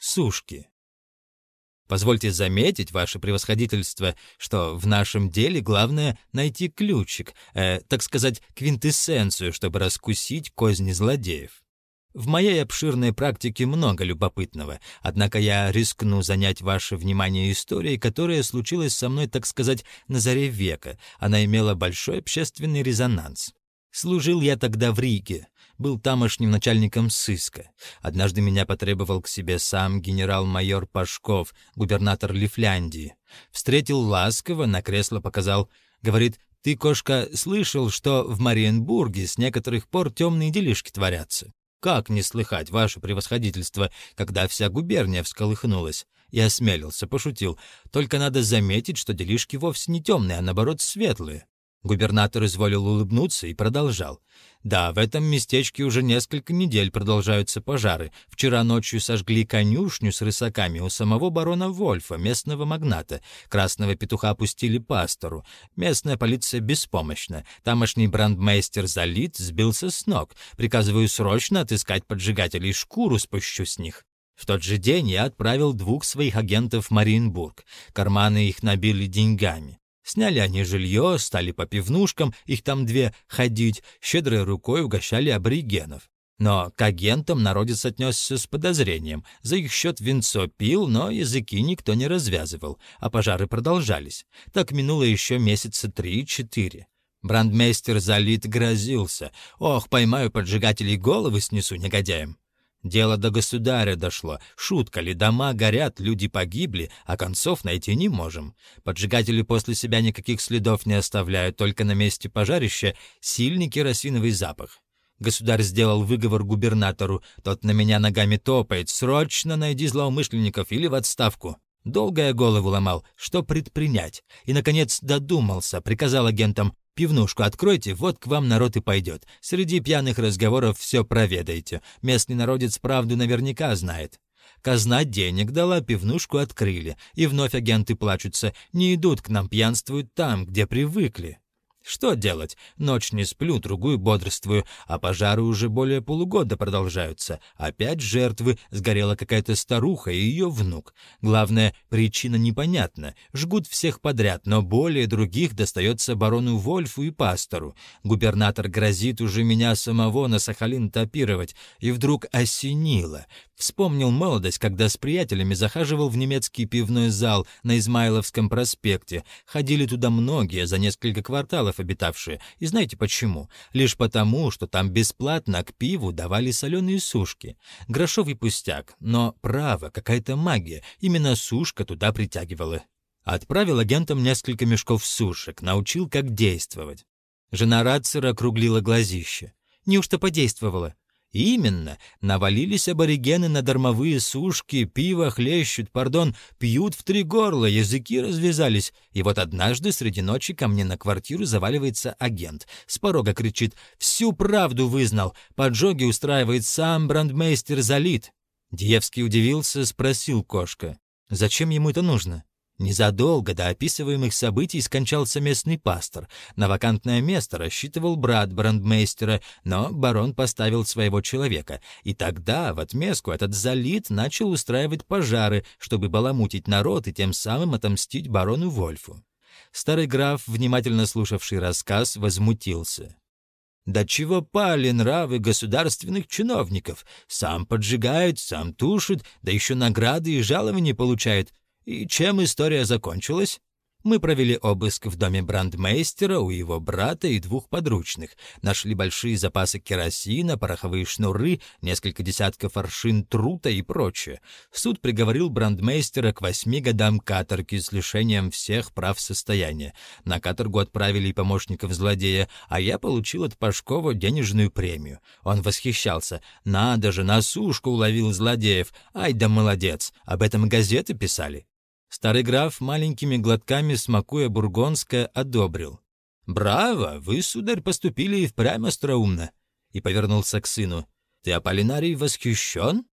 сушки. Позвольте заметить, ваше превосходительство, что в нашем деле главное найти ключик, э, так сказать, квинтэссенцию, чтобы раскусить козни злодеев. В моей обширной практике много любопытного, однако я рискну занять ваше внимание историей, которая случилась со мной, так сказать, на заре века. Она имела большой общественный резонанс. Служил я тогда в Риге, был тамошним начальником сыска. Однажды меня потребовал к себе сам генерал-майор Пашков, губернатор Лифляндии. Встретил ласково, на кресло показал. Говорит, «Ты, кошка, слышал, что в Мариенбурге с некоторых пор темные делишки творятся? Как не слыхать, ваше превосходительство, когда вся губерния всколыхнулась?» Я осмелился, пошутил. «Только надо заметить, что делишки вовсе не темные, а наоборот светлые. Губернатор изволил улыбнуться и продолжал. «Да, в этом местечке уже несколько недель продолжаются пожары. Вчера ночью сожгли конюшню с рысаками у самого барона Вольфа, местного магната. Красного петуха пустили пастору. Местная полиция беспомощна. Тамошний брандмейстер Залит сбился с ног. Приказываю срочно отыскать поджигателей, шкуру спущу с них». В тот же день я отправил двух своих агентов в Мариенбург. Карманы их набили деньгами. Сняли они жилье, стали по пивнушкам, их там две, ходить, щедрой рукой угощали аборигенов. Но к агентам народец отнесся с подозрением. За их счет винцо пил, но языки никто не развязывал, а пожары продолжались. Так минуло еще месяца три-четыре. Брандмейстер Залит грозился. «Ох, поймаю поджигателей, головы снесу негодяем». Дело до государя дошло. Шутка ли, дома горят, люди погибли, а концов найти не можем. Поджигатели после себя никаких следов не оставляют, только на месте пожарища сильный керосиновый запах. Государь сделал выговор губернатору. Тот на меня ногами топает. «Срочно найди злоумышленников или в отставку». Долго я голову ломал, что предпринять. И, наконец, додумался, приказал агентам Пивнушку откройте, вот к вам народ и пойдет. Среди пьяных разговоров все проведайте. Местный народец правду наверняка знает. Казна денег дала, пивнушку открыли. И вновь агенты плачутся. Не идут к нам, пьянствуют там, где привыкли. Что делать? Ночь не сплю, другую бодрствую, а пожары уже более полугода продолжаются. Опять жертвы, сгорела какая-то старуха и ее внук. Главное, причина непонятна. Жгут всех подряд, но более других достается барону Вольфу и пастору. Губернатор грозит уже меня самого на Сахалин топировать. И вдруг осенило. Вспомнил молодость, когда с приятелями захаживал в немецкий пивной зал на Измайловском проспекте. Ходили туда многие, за несколько кварталов обитавшие. И знаете почему? Лишь потому, что там бесплатно к пиву давали соленые сушки. Грошовый пустяк, но право, какая-то магия. Именно сушка туда притягивала. Отправил агентам несколько мешков сушек, научил, как действовать. Жена Рацера округлила глазище. Неужто подействовало? Именно, навалились аборигены на дармовые сушки, пиво хлещут, пардон, пьют в три горла, языки развязались. И вот однажды среди ночи ко мне на квартиру заваливается агент. С порога кричит «Всю правду вызнал! Поджоги устраивает сам брандмейстер Залит!» Диевский удивился, спросил кошка. «Зачем ему это нужно?» Незадолго до описываемых событий скончался местный пастор. На вакантное место рассчитывал брат брандмейстера, но барон поставил своего человека. И тогда, в отместку, этот залит начал устраивать пожары, чтобы баламутить народ и тем самым отомстить барону Вольфу. Старый граф, внимательно слушавший рассказ, возмутился. Да чего пали нравы государственных чиновников? Сам поджигает, сам тушит, да еще награды и жалования получает. И чем история закончилась? Мы провели обыск в доме брандмейстера у его брата и двух подручных, нашли большие запасы керосина, пороховые шнуры, несколько десятков аршин трута и прочее. Суд приговорил брандмейстера к восьми годам каторги с лишением всех прав состояния. На каторгу отправили и помощников злодея, а я получил от Пашкова денежную премию. Он восхищался. «Надо же, на сушку уловил злодеев! Ай да молодец! Об этом газеты писали!» Старый граф маленькими глотками, смакуя бургонское, одобрил. «Браво! Вы, сударь, поступили и впрямь остроумно!» И повернулся к сыну. «Ты, Аполлинарий, восхищен?»